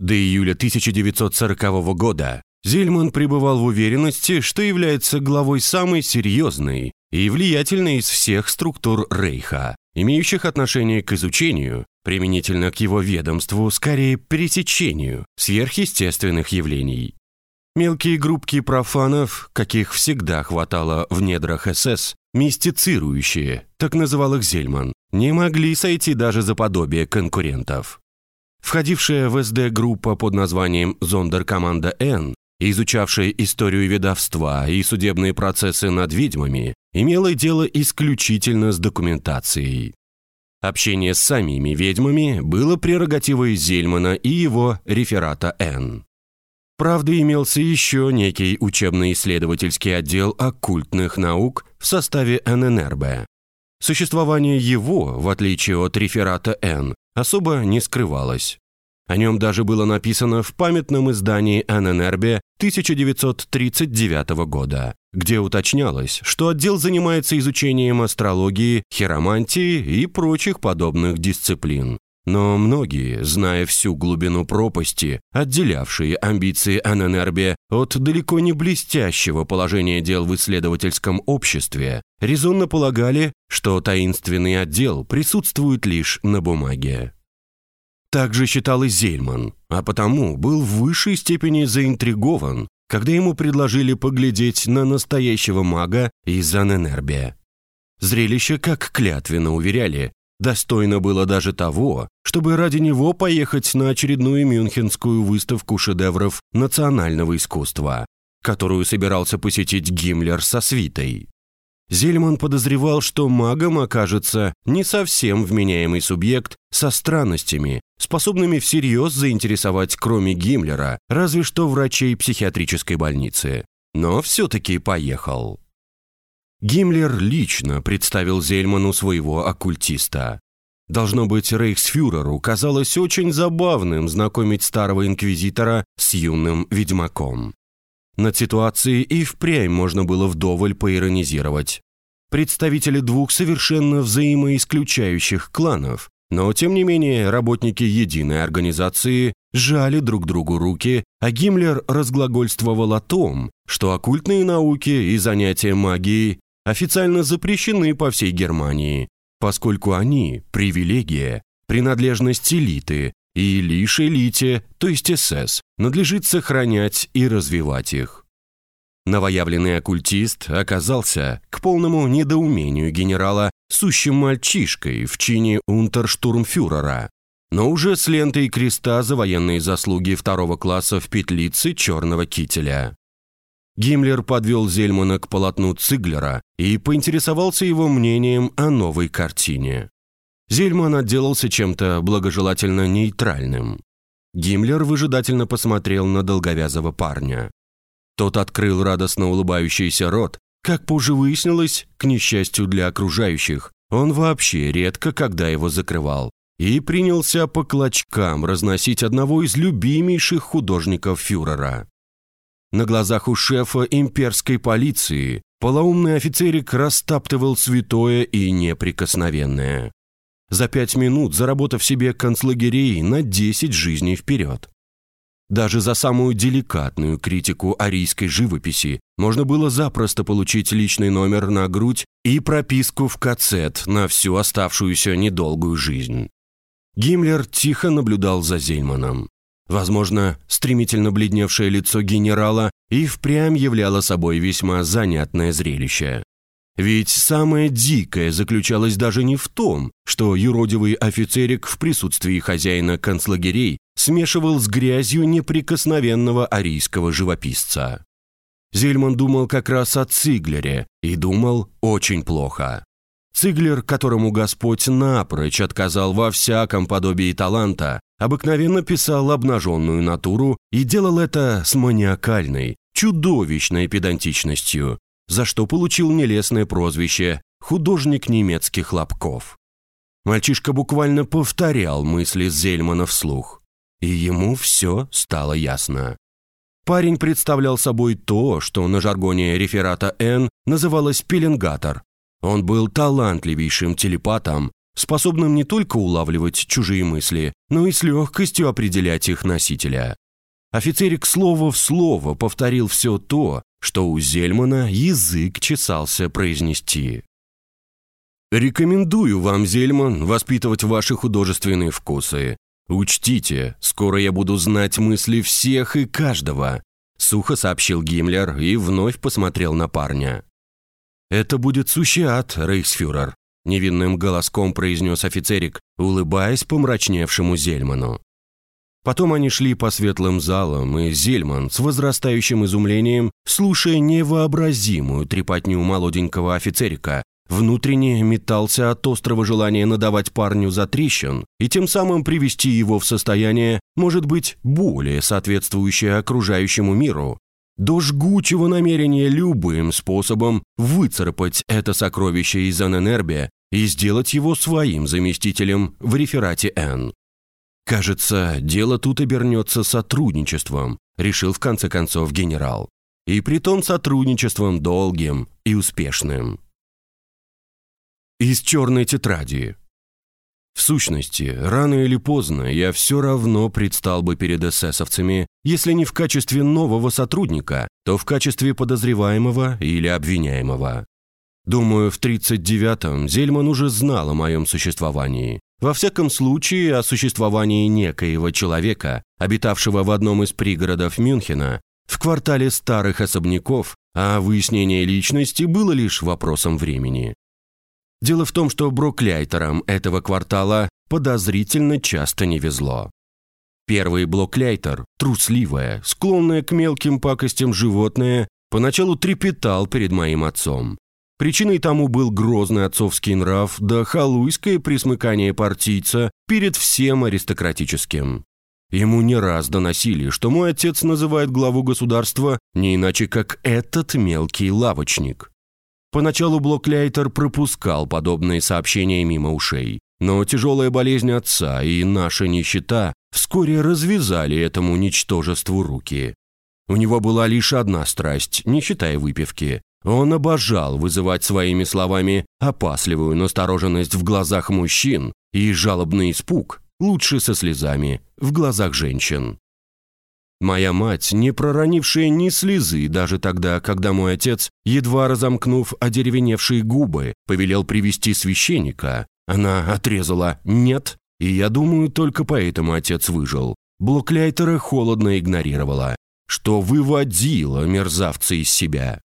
До июля 1940 года Зельман пребывал в уверенности, что является главой самой серьезной и влиятельной из всех структур Рейха, имеющих отношение к изучению, применительно к его ведомству, скорее пересечению сверхъестественных явлений. Мелкие группки профанов, каких всегда хватало в недрах СС, мистицирующие, так называл их Зельман, не могли сойти даже за подобие конкурентов. Входившая в СД группа под названием «Зондеркоманда Н», изучавшая историю ведовства и судебные процессы над ведьмами, имела дело исключительно с документацией. Общение с самими ведьмами было прерогативой Зельмана и его реферата Н. Правда, имелся еще некий учебно-исследовательский отдел оккультных наук в составе ННРБ. Существование его, в отличие от реферата Н, особо не скрывалось. О нем даже было написано в памятном издании ННРБ 1939 года, где уточнялось, что отдел занимается изучением астрологии, хиромантии и прочих подобных дисциплин. Но многие, зная всю глубину пропасти, отделявшие амбиции ННРБ от далеко не блестящего положения дел в исследовательском обществе, резонно полагали, что таинственный отдел присутствует лишь на бумаге. Так же считал и Зельман, а потому был в высшей степени заинтригован, когда ему предложили поглядеть на настоящего мага из Аненербе. Зрелище, как клятвенно уверяли, достойно было даже того, чтобы ради него поехать на очередную мюнхенскую выставку шедевров национального искусства, которую собирался посетить Гиммлер со свитой. Зельман подозревал, что магом окажется не совсем вменяемый субъект со странностями, способными всерьез заинтересовать кроме Гиммлера, разве что врачей психиатрической больницы. Но все-таки поехал. Гиммлер лично представил Зельману своего оккультиста. Должно быть, рейхсфюреру казалось очень забавным знакомить старого инквизитора с юным ведьмаком. Над ситуацией и впрямь можно было вдоволь поиронизировать. Представители двух совершенно взаимоисключающих кланов, но тем не менее работники единой организации жали друг другу руки, а Гиммлер разглагольствовал о том, что оккультные науки и занятия магией официально запрещены по всей Германии, поскольку они – привилегия, принадлежность элиты, и лишь элите, то есть СС, надлежит сохранять и развивать их. Новоявленный оккультист оказался, к полному недоумению генерала, сущим мальчишкой в чине унтерштурмфюрера, но уже с лентой креста за военные заслуги второго класса в петлице черного кителя. Гиммлер подвел Зельмана к полотну Циглера и поинтересовался его мнением о новой картине. Зельман отделался чем-то благожелательно нейтральным. Гиммлер выжидательно посмотрел на долговязого парня. Тот открыл радостно улыбающийся рот. Как позже выяснилось, к несчастью для окружающих, он вообще редко когда его закрывал. И принялся по клочкам разносить одного из любимейших художников фюрера. На глазах у шефа имперской полиции полоумный офицерик растаптывал святое и неприкосновенное за пять минут заработав себе концлагерей на 10 жизней вперед. Даже за самую деликатную критику арийской живописи можно было запросто получить личный номер на грудь и прописку в кацет на всю оставшуюся недолгую жизнь. Гиммлер тихо наблюдал за Зельманом. Возможно, стремительно бледневшее лицо генерала и впрямь являло собой весьма занятное зрелище. Ведь самое дикое заключалось даже не в том, что юродивый офицерик в присутствии хозяина концлагерей смешивал с грязью неприкосновенного арийского живописца. Зельман думал как раз о Циглере и думал очень плохо. Циглер, которому Господь напрочь отказал во всяком подобии таланта, обыкновенно писал обнаженную натуру и делал это с маниакальной, чудовищной педантичностью, за что получил нелестное прозвище «художник немецких лобков». Мальчишка буквально повторял мысли Зельмана вслух, и ему все стало ясно. Парень представлял собой то, что на жаргоне реферата Н называлось пеленгатор. Он был талантливейшим телепатом, способным не только улавливать чужие мысли, но и с легкостью определять их носителя. Офицерик слово в слово повторил все то, что у Зельмана язык чесался произнести. «Рекомендую вам, Зельман, воспитывать ваши художественные вкусы. Учтите, скоро я буду знать мысли всех и каждого», сухо сообщил Гиммлер и вновь посмотрел на парня. «Это будет сущий ад, рейхсфюрер», невинным голоском произнес офицерик, улыбаясь помрачневшему Зельману. Потом они шли по светлым залам, и Зельман с возрастающим изумлением, слушая невообразимую трепотню молоденького офицерика, внутренне метался от острого желания надавать парню за трещин и тем самым привести его в состояние, может быть, более соответствующее окружающему миру, до жгучего намерения любым способом выцарапать это сокровище из Аненербе и сделать его своим заместителем в реферате Н. Кажется, дело тут обернется сотрудничеством, решил в конце концов генерал. И притом сотрудничеством долгим и успешным. Из черной тетради. В сущности, рано или поздно я все равно предстал бы перед эсэсовцами, если не в качестве нового сотрудника, то в качестве подозреваемого или обвиняемого. Думаю, в 39-м Зельман уже знал о моем существовании. Во всяком случае, о существовании некоего человека, обитавшего в одном из пригородов Мюнхена, в квартале старых особняков, а выяснение личности было лишь вопросом времени. Дело в том, что брокляйтерам этого квартала подозрительно часто не везло. Первый блокляйтер, трусливое, склонное к мелким пакостям животное, поначалу трепетал перед моим отцом. Причиной тому был грозный отцовский нрав да халуйское присмыкание партийца перед всем аристократическим. Ему не раз доносили, что мой отец называет главу государства не иначе, как «этот мелкий лавочник». Поначалу Блокляйтер пропускал подобные сообщения мимо ушей, но тяжелая болезнь отца и наша нищета вскоре развязали этому ничтожеству руки. У него была лишь одна страсть, не считая выпивки. Он обожал вызывать своими словами опасливую настороженность в глазах мужчин и жалобный испуг, лучше со слезами, в глазах женщин. Моя мать, не проронившая ни слезы даже тогда, когда мой отец, едва разомкнув одеревеневшие губы, повелел привести священника, она отрезала «нет», и я думаю, только поэтому отец выжил. Блокляйтера холодно игнорировала, что выводило мерзавца из себя.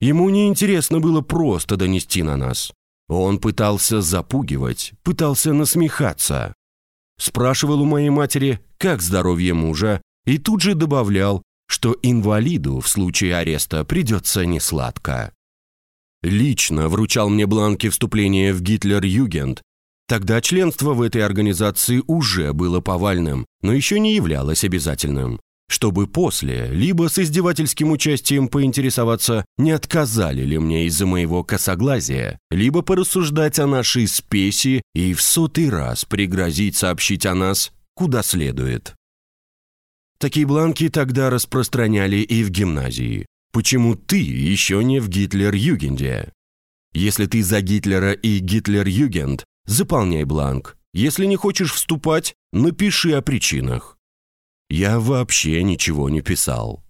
Ему неинтересно было просто донести на нас. Он пытался запугивать, пытался насмехаться. Спрашивал у моей матери, как здоровье мужа, и тут же добавлял, что инвалиду в случае ареста придется несладко. Лично вручал мне бланки вступления в Гитлер-Югенд. Тогда членство в этой организации уже было повальным, но еще не являлось обязательным. Чтобы после, либо с издевательским участием поинтересоваться, не отказали ли мне из-за моего косоглазия, либо порассуждать о нашей спеси и в сотый раз пригрозить сообщить о нас куда следует. Такие бланки тогда распространяли и в гимназии. Почему ты еще не в Гитлер-Югенде? Если ты за Гитлера и Гитлер-Югенд, заполняй бланк. Если не хочешь вступать, напиши о причинах. Я вообще ничего не писал.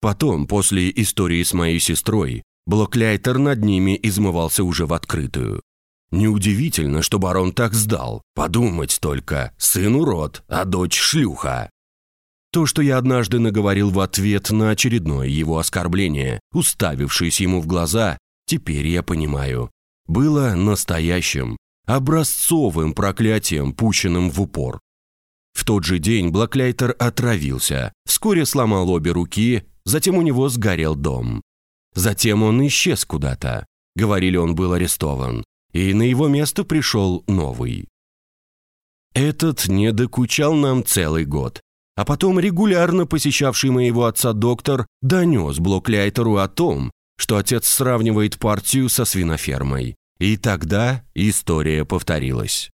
Потом, после истории с моей сестрой, Блокляйтер над ними измывался уже в открытую. Неудивительно, что барон так сдал. Подумать только, сын урод, а дочь шлюха. То, что я однажды наговорил в ответ на очередное его оскорбление, уставившись ему в глаза, теперь я понимаю, было настоящим, образцовым проклятием, пущенным в упор. В тот же день Блокляйтер отравился, вскоре сломал обе руки, затем у него сгорел дом. Затем он исчез куда-то. Говорили, он был арестован. И на его место пришел новый. Этот не докучал нам целый год, а потом регулярно посещавший моего отца доктор донес Блокляйтеру о том, что отец сравнивает партию со свинофермой. И тогда история повторилась.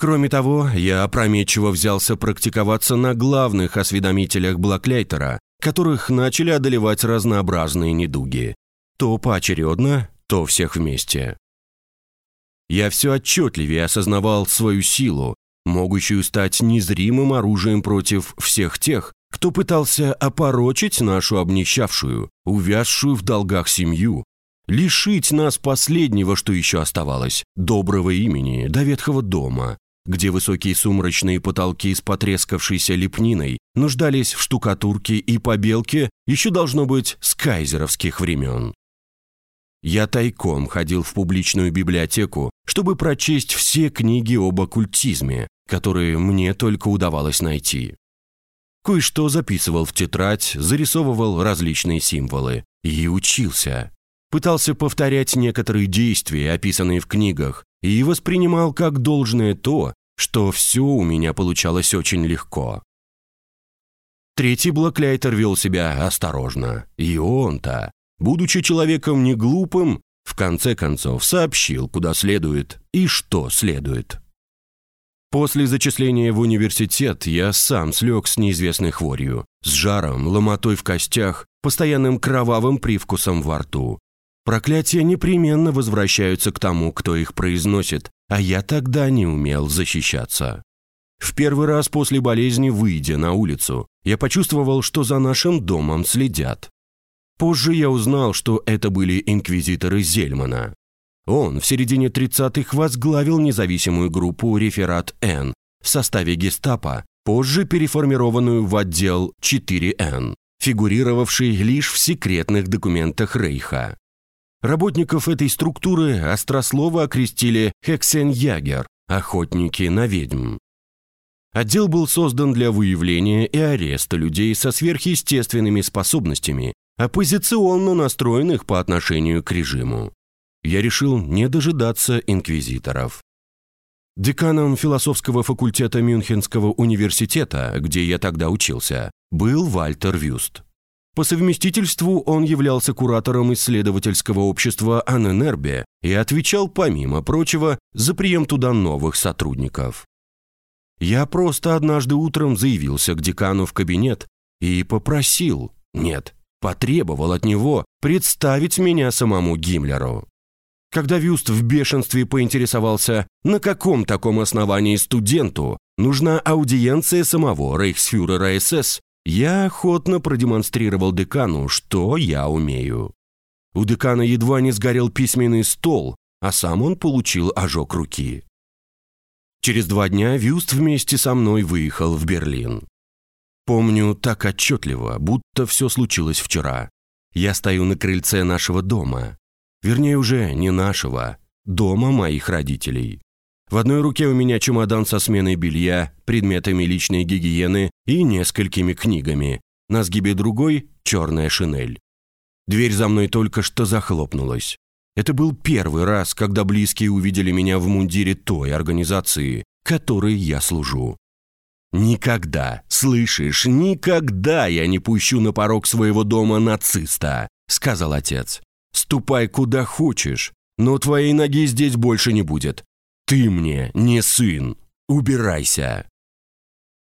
Кроме того, я опрометчиво взялся практиковаться на главных осведомителях Блокляйтера, которых начали одолевать разнообразные недуги. То поочередно, то всех вместе. Я все отчетливее осознавал свою силу, могущую стать незримым оружием против всех тех, кто пытался опорочить нашу обнищавшую, увязшую в долгах семью, лишить нас последнего, что еще оставалось, доброго имени до ветхого дома, где высокие сумрачные потолки с потрескавшейся лепниной нуждались в штукатурке и побелке еще должно быть с кайзеровских времен. Я тайком ходил в публичную библиотеку, чтобы прочесть все книги об оккультизме, которые мне только удавалось найти. Кое-что записывал в тетрадь, зарисовывал различные символы и учился. Пытался повторять некоторые действия, описанные в книгах, и воспринимал как должное то, что все у меня получалось очень легко. Третий Блэкляйтер вел себя осторожно, и он-то, будучи человеком не глупым, в конце концов сообщил, куда следует и что следует. После зачисления в университет я сам слег с неизвестной хворью, с жаром, ломотой в костях, постоянным кровавым привкусом во рту. Проклятия непременно возвращаются к тому, кто их произносит, а я тогда не умел защищаться. В первый раз после болезни, выйдя на улицу, я почувствовал, что за нашим домом следят. Позже я узнал, что это были инквизиторы Зельмана. Он в середине 30-х возглавил независимую группу «Реферат Н» в составе гестапо, позже переформированную в отдел 4Н, фигурировавший лишь в секретных документах Рейха. Работников этой структуры острослово окрестили «Хексеньягер» – охотники на ведьм. Отдел был создан для выявления и ареста людей со сверхъестественными способностями, оппозиционно настроенных по отношению к режиму я решил не дожидаться инквизиторов. Деканом философского факультета Мюнхенского университета, где я тогда учился, был Вальтер Вюст. По совместительству он являлся куратором исследовательского общества Аненербе и отвечал, помимо прочего, за прием туда новых сотрудников. Я просто однажды утром заявился к декану в кабинет и попросил, нет, потребовал от него представить меня самому Гиммлеру. Когда Вюст в бешенстве поинтересовался, на каком таком основании студенту нужна аудиенция самого рейхсфюрера СС, я охотно продемонстрировал декану, что я умею. У декана едва не сгорел письменный стол, а сам он получил ожог руки. Через два дня Вюст вместе со мной выехал в Берлин. Помню так отчетливо, будто все случилось вчера. Я стою на крыльце нашего дома. Вернее, уже не нашего, дома моих родителей. В одной руке у меня чемодан со сменой белья, предметами личной гигиены и несколькими книгами. На сгибе другой – черная шинель. Дверь за мной только что захлопнулась. Это был первый раз, когда близкие увидели меня в мундире той организации, которой я служу. «Никогда, слышишь, никогда я не пущу на порог своего дома нациста», — сказал отец. Ступай куда хочешь, но твоей ноги здесь больше не будет. Ты мне не сын. Убирайся.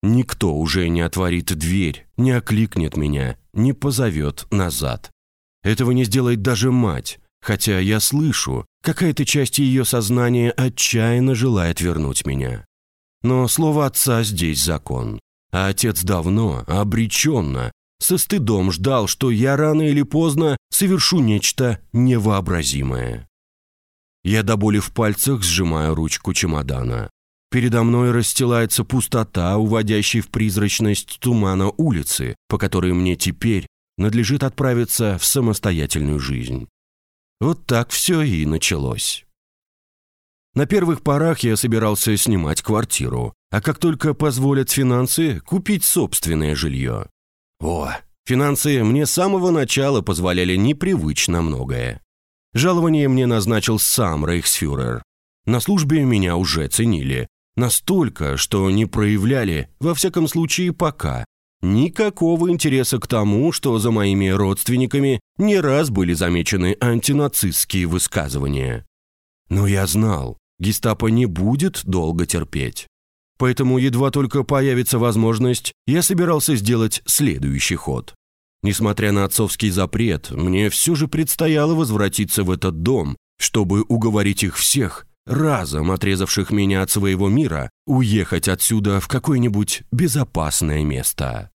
Никто уже не отворит дверь, не окликнет меня, не позовет назад. Этого не сделает даже мать, хотя я слышу, какая-то часть ее сознания отчаянно желает вернуть меня. Но слово отца здесь закон. А отец давно, обреченно, со стыдом ждал, что я рано или поздно совершу нечто невообразимое. Я до боли в пальцах сжимаю ручку чемодана. Передо мной расстилается пустота, уводящая в призрачность тумана улицы, по которой мне теперь надлежит отправиться в самостоятельную жизнь. Вот так все и началось. На первых порах я собирался снимать квартиру, а как только позволят финансы, купить собственное жилье. О, финансы мне с самого начала позволяли непривычно многое. Жалование мне назначил сам рейхсфюрер. На службе меня уже ценили. Настолько, что не проявляли, во всяком случае пока, никакого интереса к тому, что за моими родственниками не раз были замечены антинацистские высказывания. Но я знал, гестапо не будет долго терпеть. Поэтому едва только появится возможность, я собирался сделать следующий ход. Несмотря на отцовский запрет, мне все же предстояло возвратиться в этот дом, чтобы уговорить их всех разом отрезавших меня от своего мира, уехать отсюда в какое-нибудь безопасное место.